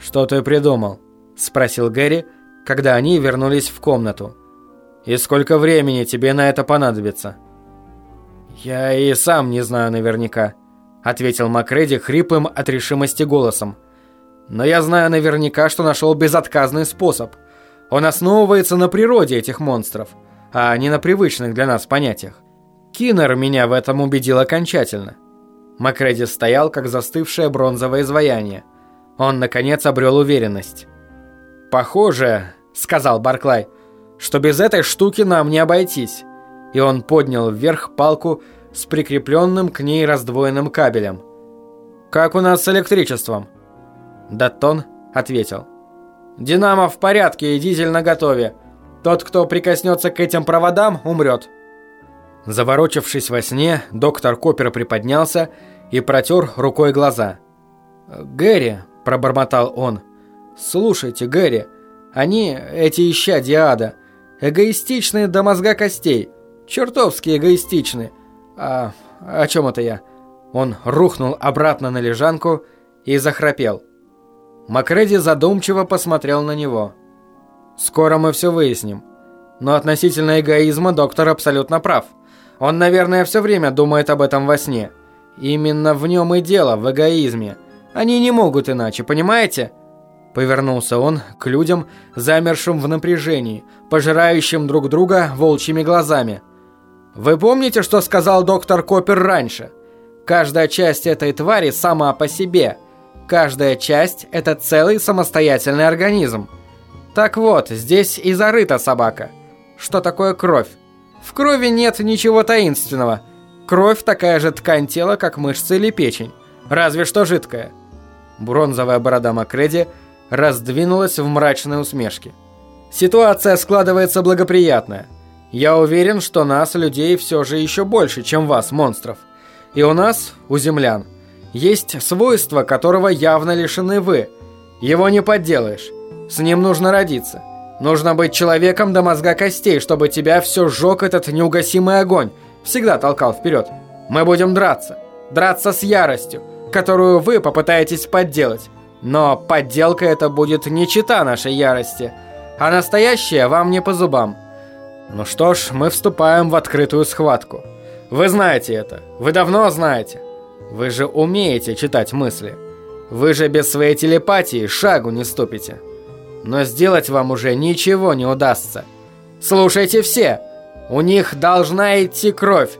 «Что ты придумал?» – спросил Гэри, когда они вернулись в комнату. «И сколько времени тебе на это понадобится?» «Я и сам не знаю наверняка», – ответил Макреди хриплым от решимости голосом. «Но я знаю наверняка, что нашел безотказный способ. Он основывается на природе этих монстров, а не на привычных для нас понятиях. Киннер меня в этом убедил окончательно». Макреди стоял, как застывшее бронзовое изваяние. Он, наконец, обрел уверенность. «Похоже», — сказал Барклай, — «что без этой штуки нам не обойтись». И он поднял вверх палку с прикрепленным к ней раздвоенным кабелем. «Как у нас с электричеством?» Даттон ответил. «Динамо в порядке и дизель наготове. Тот, кто прикоснется к этим проводам, умрет». Заворочившись во сне, доктор Коппер приподнялся и протер рукой глаза. «Гэри», – пробормотал он, – «слушайте, Гэри, они, эти ища Диада, эгоистичные до мозга костей, чертовски эгоистичны. А о чем это я?» Он рухнул обратно на лежанку и захрапел. Макреди задумчиво посмотрел на него. «Скоро мы все выясним. Но относительно эгоизма доктор абсолютно прав. Он, наверное, все время думает об этом во сне. Именно в нем и дело, в эгоизме. Они не могут иначе, понимаете?» Повернулся он к людям, замершим в напряжении, пожирающим друг друга волчьими глазами. «Вы помните, что сказал доктор Коппер раньше? Каждая часть этой твари сама по себе. Каждая часть – это целый самостоятельный организм. Так вот, здесь и зарыта собака. Что такое кровь? В крови нет ничего таинственного. Кровь такая же ткань тела, как мышцы или печень. Разве что жидкая. Бронзовая борода Макреди раздвинулась в мрачной усмешке. Ситуация складывается благоприятная. Я уверен, что нас, людей, все же еще больше, чем вас, монстров. И у нас, у землян, есть свойство, которого явно лишены вы. Его не подделаешь. С ним нужно родиться. Нужно быть человеком до мозга костей, чтобы тебя все сжег этот неугасимый огонь. Всегда толкал вперед. Мы будем драться. Драться с яростью, которую вы попытаетесь подделать. Но подделка это будет не чита нашей ярости, а настоящая вам не по зубам. Ну что ж, мы вступаем в открытую схватку. Вы знаете это. Вы давно знаете. Вы же умеете читать мысли. Вы же без своей телепатии шагу не ступите но сделать вам уже ничего не удастся. Слушайте все, у них должна идти кровь.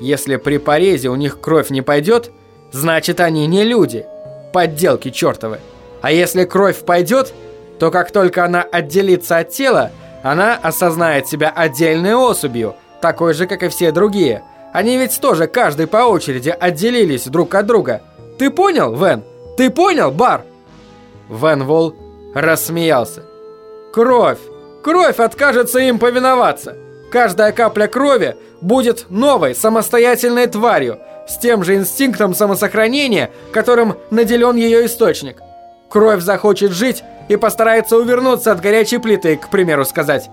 Если при порезе у них кровь не пойдет, значит они не люди, подделки чертовы. А если кровь пойдет, то как только она отделится от тела, она осознает себя отдельной особью, такой же, как и все другие. Они ведь тоже каждый по очереди отделились друг от друга. Ты понял, Вен? Ты понял, Бар? Вен Волл рассмеялся. Кровь! Кровь откажется им повиноваться. Каждая капля крови будет новой самостоятельной тварью, с тем же инстинктом самосохранения, которым наделен ее источник. Кровь захочет жить и постарается увернуться от горячей плиты, к примеру сказать.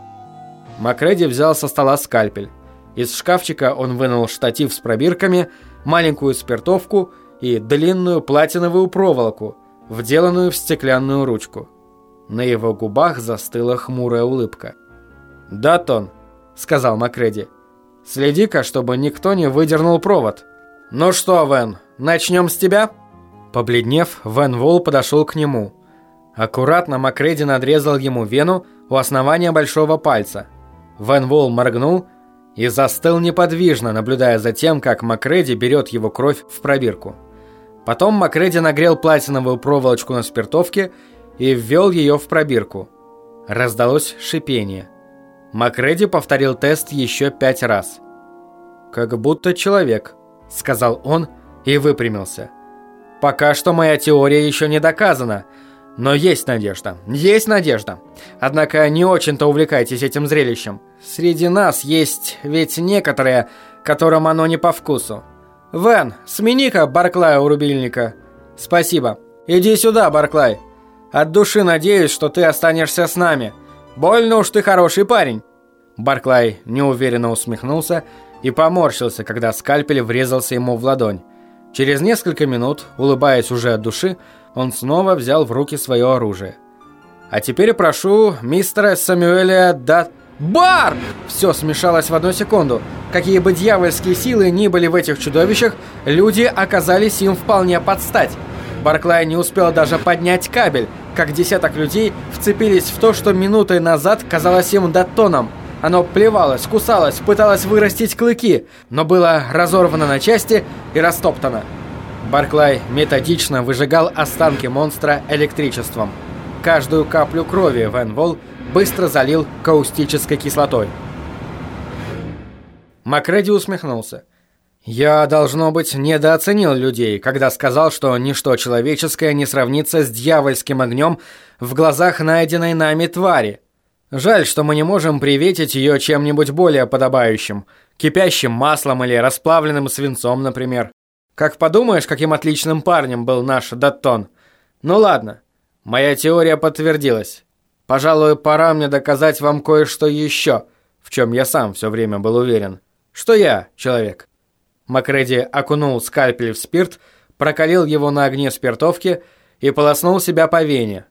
Макреди взял со стола скальпель. Из шкафчика он вынул штатив с пробирками, маленькую спиртовку и длинную платиновую проволоку, вделанную в стеклянную ручку. На его губах застыла хмурая улыбка. «Да, Тон», — сказал Макреди. «Следи-ка, чтобы никто не выдернул провод». «Ну что, Вен, начнем с тебя?» Побледнев, Вен Вол подошел к нему. Аккуратно Макреди надрезал ему вену у основания большого пальца. Вен Вол моргнул и застыл неподвижно, наблюдая за тем, как Макреди берет его кровь в пробирку. Потом Макреди нагрел платиновую проволочку на спиртовке и ввел ее в пробирку. Раздалось шипение. Макреди повторил тест еще пять раз. «Как будто человек», — сказал он и выпрямился. «Пока что моя теория еще не доказана, но есть надежда, есть надежда. Однако не очень-то увлекайтесь этим зрелищем. Среди нас есть ведь некоторые, которым оно не по вкусу. Вен, смени-ка Барклая у рубильника. Спасибо. Иди сюда, Барклай». От души надеюсь, что ты останешься с нами. Больно уж ты хороший парень». Барклай неуверенно усмехнулся и поморщился, когда скальпель врезался ему в ладонь. Через несколько минут, улыбаясь уже от души, он снова взял в руки свое оружие. «А теперь прошу мистера Самюэля Дат...» «Бар!» Все смешалось в одну секунду. Какие бы дьявольские силы ни были в этих чудовищах, люди оказались им вполне под стать. Барклай не успел даже поднять кабель, как десяток людей вцепились в то, что минутой назад казалось им датоном. Оно плевалось, кусалось, пыталось вырастить клыки, но было разорвано на части и растоптано. Барклай методично выжигал останки монстра электричеством. Каждую каплю крови Вен Вол быстро залил каустической кислотой. Макреди усмехнулся. «Я, должно быть, недооценил людей, когда сказал, что ничто человеческое не сравнится с дьявольским огнем в глазах найденной нами твари. Жаль, что мы не можем приветить ее чем-нибудь более подобающим, кипящим маслом или расплавленным свинцом, например. Как подумаешь, каким отличным парнем был наш Даттон. Ну ладно, моя теория подтвердилась. Пожалуй, пора мне доказать вам кое-что еще, в чем я сам все время был уверен. Что я человек. Макреди окунул скальпель в спирт, прокалил его на огне спиртовки и полоснул себя по вене.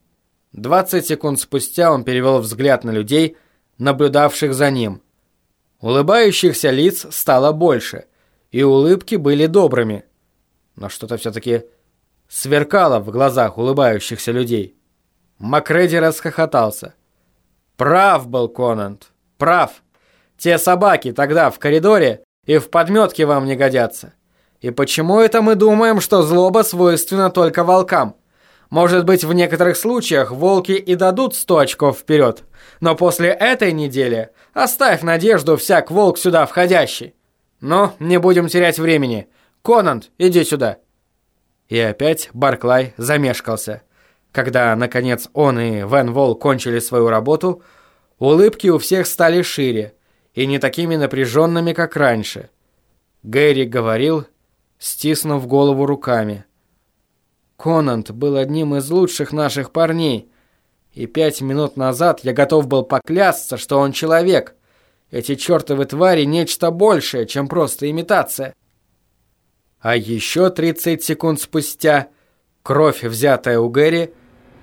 20 секунд спустя он перевел взгляд на людей, наблюдавших за ним. Улыбающихся лиц стало больше, и улыбки были добрыми. Но что-то все-таки сверкало в глазах улыбающихся людей. Макреди расхохотался. Прав был Конант, прав. Те собаки тогда в коридоре и в подметке вам не годятся. И почему это мы думаем, что злоба свойственна только волкам? Может быть, в некоторых случаях волки и дадут сто очков вперед, но после этой недели оставь надежду всяк волк сюда входящий. Но не будем терять времени. Конант, иди сюда. И опять Барклай замешкался. Когда, наконец, он и Вен Вол кончили свою работу, улыбки у всех стали шире, и не такими напряженными, как раньше. Гэри говорил, стиснув голову руками. Конант был одним из лучших наших парней, и пять минут назад я готов был поклясться, что он человек. Эти чертовы твари нечто большее, чем просто имитация. А еще 30 секунд спустя кровь, взятая у Гэри,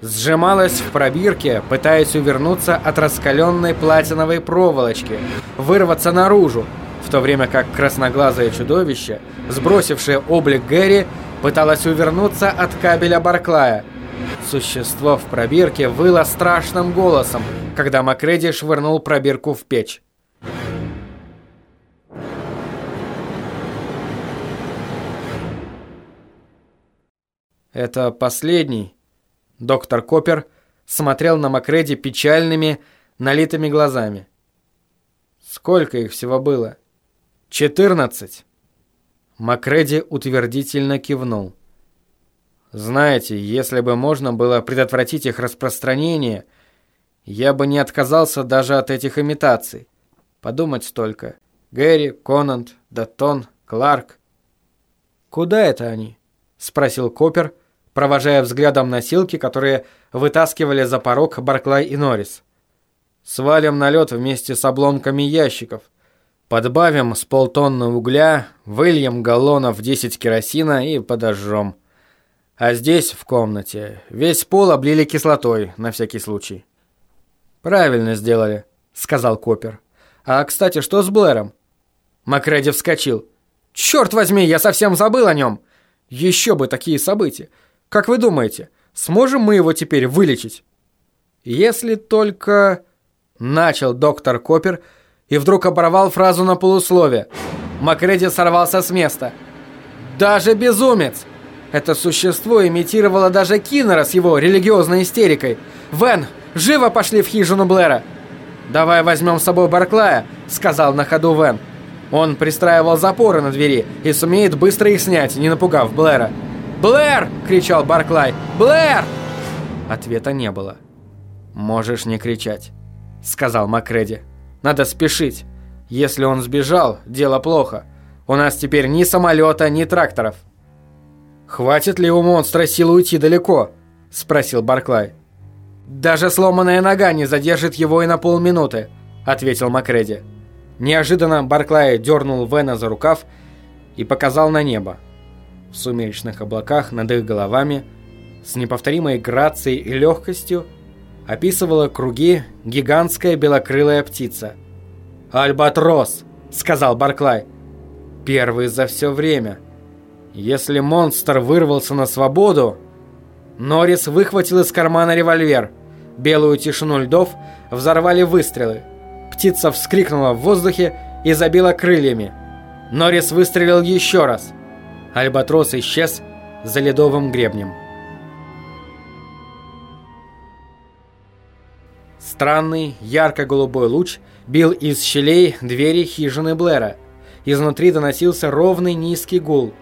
сжималась в пробирке, пытаясь увернуться от раскаленной платиновой проволочки, вырваться наружу, в то время как красноглазое чудовище, сбросившее облик Гэри, пыталось увернуться от кабеля Барклая. Существо в пробирке выло страшным голосом, когда Макреди швырнул пробирку в печь. Это последний, Доктор Копер смотрел на Макреди печальными, налитыми глазами. Сколько их всего было? Четырнадцать. Макреди утвердительно кивнул. Знаете, если бы можно было предотвратить их распространение, я бы не отказался даже от этих имитаций. Подумать только. Гэри, Конант, Даттон, Кларк. Куда это они? спросил Копер, провожая взглядом носилки, которые вытаскивали за порог Барклай и Норрис. «Свалим на лед вместе с обломками ящиков. Подбавим с полтонны угля, выльем галлонов 10 керосина и подожжем. А здесь, в комнате, весь пол облили кислотой, на всякий случай». «Правильно сделали», — сказал Копер. «А, кстати, что с Блэром?» Макреди вскочил. «Черт возьми, я совсем забыл о нем! Еще бы такие события! Как вы думаете, сможем мы его теперь вылечить? Если только... Начал доктор Копер и вдруг оборвал фразу на полуслове. Макреди сорвался с места. Даже безумец! Это существо имитировало даже Киннера с его религиозной истерикой. «Вен, живо пошли в хижину Блэра!» «Давай возьмем с собой Барклая», — сказал на ходу Вен. Он пристраивал запоры на двери и сумеет быстро их снять, не напугав Блэра. «Блэр!» — кричал Барклай. «Блэр!» Ответа не было. «Можешь не кричать», — сказал Макреди. «Надо спешить. Если он сбежал, дело плохо. У нас теперь ни самолета, ни тракторов». «Хватит ли у монстра силы уйти далеко?» — спросил Барклай. «Даже сломанная нога не задержит его и на полминуты», — ответил Макреди. Неожиданно Барклай дернул Вена за рукав и показал на небо. В сумеречных облаках над их головами с неповторимой грацией и легкостью описывала круги гигантская белокрылая птица. «Альбатрос!» — сказал Барклай. «Первый за все время. Если монстр вырвался на свободу...» Норрис выхватил из кармана револьвер. Белую тишину льдов взорвали выстрелы. Птица вскрикнула в воздухе и забила крыльями. Норрис выстрелил еще раз. Альбатрос исчез за ледовым гребнем. Странный, ярко-голубой луч бил из щелей двери хижины Блэра. Изнутри доносился ровный низкий гул.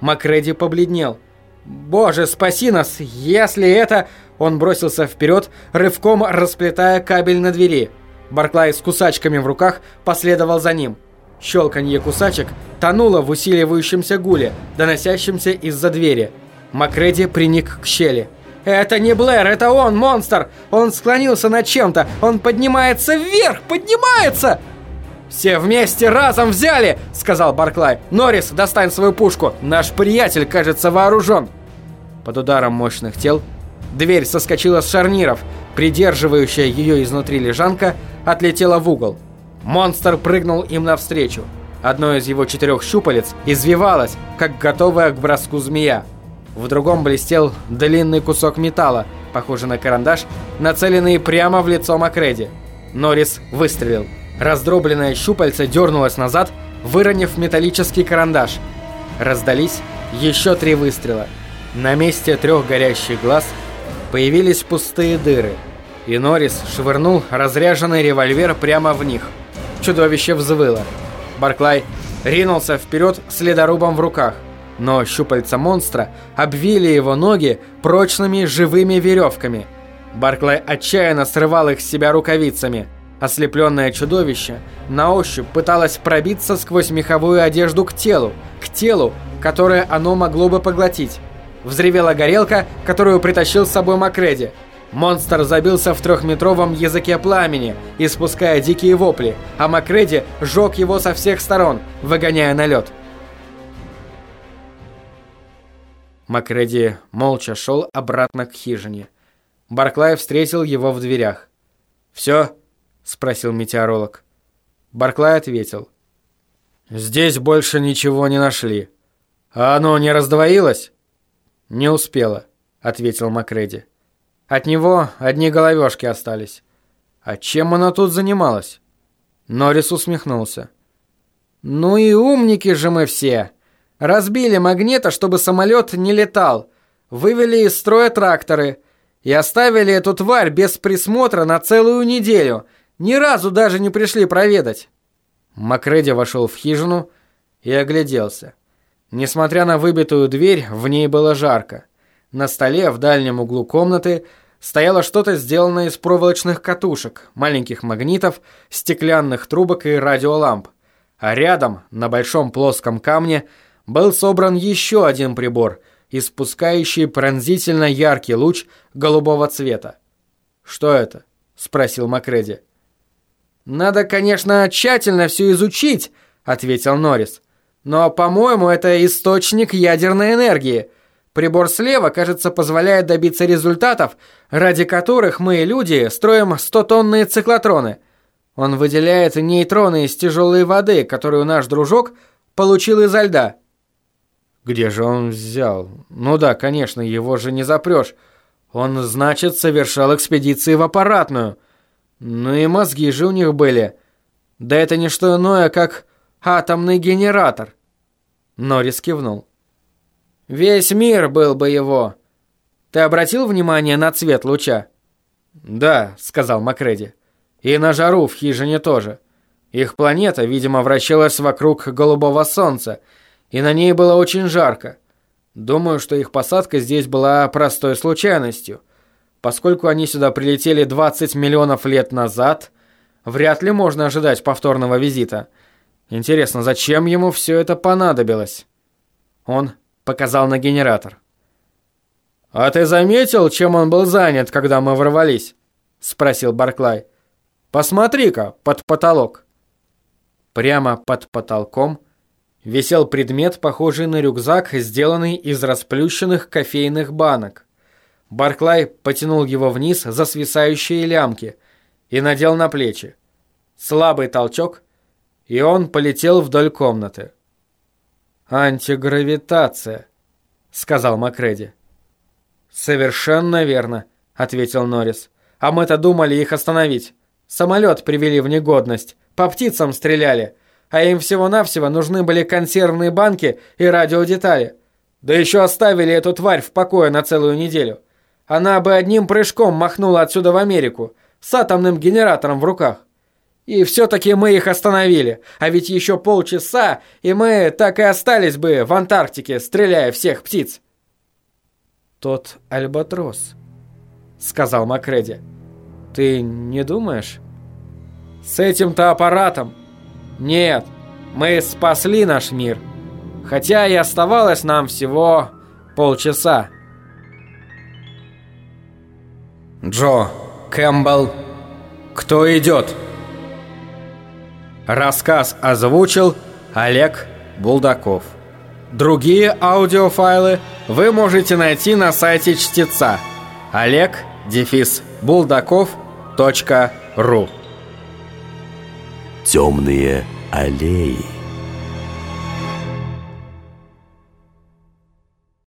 Макреди побледнел. «Боже, спаси нас! Если это...» Он бросился вперед, рывком расплетая кабель на двери. Барклай с кусачками в руках последовал за ним. Щелканье кусачек тонуло в усиливающемся гуле, доносящемся из-за двери. Макреди приник к щели. «Это не Блэр, это он, монстр! Он склонился над чем-то! Он поднимается вверх! Поднимается!» «Все вместе разом взяли!» — сказал Барклай. «Норрис, достань свою пушку! Наш приятель, кажется, вооружен!» Под ударом мощных тел дверь соскочила с шарниров. Придерживающая ее изнутри лежанка отлетела в угол. Монстр прыгнул им навстречу. Одно из его четырех щупалец извивалось, как готовая к броску змея. В другом блестел длинный кусок металла, похожий на карандаш, нацеленный прямо в лицо Макреди. Норрис выстрелил. Раздробленное щупальце дернулось назад, выронив металлический карандаш. Раздались еще три выстрела. На месте трех горящих глаз появились пустые дыры, и Норрис швырнул разряженный револьвер прямо в них. Чудовище взвыло. Барклай ринулся вперед с ледорубом в руках но щупальца монстра обвили его ноги прочными живыми веревками. Барклай отчаянно срывал их с себя рукавицами. Ослепленное чудовище на ощупь пыталось пробиться сквозь меховую одежду к телу, к телу, которое оно могло бы поглотить. Взревела горелка, которую притащил с собой Макреди. Монстр забился в трехметровом языке пламени, испуская дикие вопли, а Макреди сжег его со всех сторон, выгоняя на лед. Макреди молча шел обратно к хижине. Барклай встретил его в дверях. «Все?» – спросил метеоролог. Барклай ответил. «Здесь больше ничего не нашли. А оно не раздвоилось?» «Не успело», – ответил Макреди. «От него одни головешки остались. А чем она тут занималась?» Норрис усмехнулся. «Ну и умники же мы все!» Разбили магнета, чтобы самолет не летал. Вывели из строя тракторы. И оставили эту тварь без присмотра на целую неделю. Ни разу даже не пришли проведать. Макреди вошел в хижину и огляделся. Несмотря на выбитую дверь, в ней было жарко. На столе в дальнем углу комнаты стояло что-то сделанное из проволочных катушек, маленьких магнитов, стеклянных трубок и радиоламп. А рядом, на большом плоском камне, был собран еще один прибор, испускающий пронзительно яркий луч голубого цвета. «Что это?» – спросил Макреди. «Надо, конечно, тщательно все изучить», – ответил Норрис. «Но, по-моему, это источник ядерной энергии. Прибор слева, кажется, позволяет добиться результатов, ради которых мы, люди, строим 100-тонные циклотроны. Он выделяет нейтроны из тяжелой воды, которую наш дружок получил изо льда». Где же он взял? Ну да, конечно, его же не запрешь. Он, значит, совершал экспедиции в аппаратную. Ну и мозги же у них были. Да это не что иное, как атомный генератор. Норрис кивнул. Весь мир был бы его. Ты обратил внимание на цвет луча? Да, сказал Макреди. И на жару в хижине тоже. Их планета, видимо, вращалась вокруг голубого солнца, и на ней было очень жарко. Думаю, что их посадка здесь была простой случайностью. Поскольку они сюда прилетели 20 миллионов лет назад, вряд ли можно ожидать повторного визита. Интересно, зачем ему все это понадобилось? Он показал на генератор. «А ты заметил, чем он был занят, когда мы ворвались?» — спросил Барклай. «Посмотри-ка, под потолок». Прямо под потолком висел предмет, похожий на рюкзак, сделанный из расплющенных кофейных банок. Барклай потянул его вниз за свисающие лямки и надел на плечи. Слабый толчок, и он полетел вдоль комнаты. «Антигравитация», — сказал Макреди. «Совершенно верно», — ответил Норрис. «А мы-то думали их остановить. Самолет привели в негодность, по птицам стреляли, а им всего-навсего нужны были консервные банки и радиодетали. Да еще оставили эту тварь в покое на целую неделю. Она бы одним прыжком махнула отсюда в Америку, с атомным генератором в руках. И все-таки мы их остановили, а ведь еще полчаса, и мы так и остались бы в Антарктике, стреляя всех птиц. «Тот альбатрос», — сказал Макреди. «Ты не думаешь?» «С этим-то аппаратом? Нет, мы спасли наш мир, хотя и оставалось нам всего полчаса». Джо Кэмпбелл «Кто идет?» Рассказ озвучил Олег Булдаков. Другие аудиофайлы вы можете найти на сайте чтеца олег дефис булдаков.ру Темные аллеи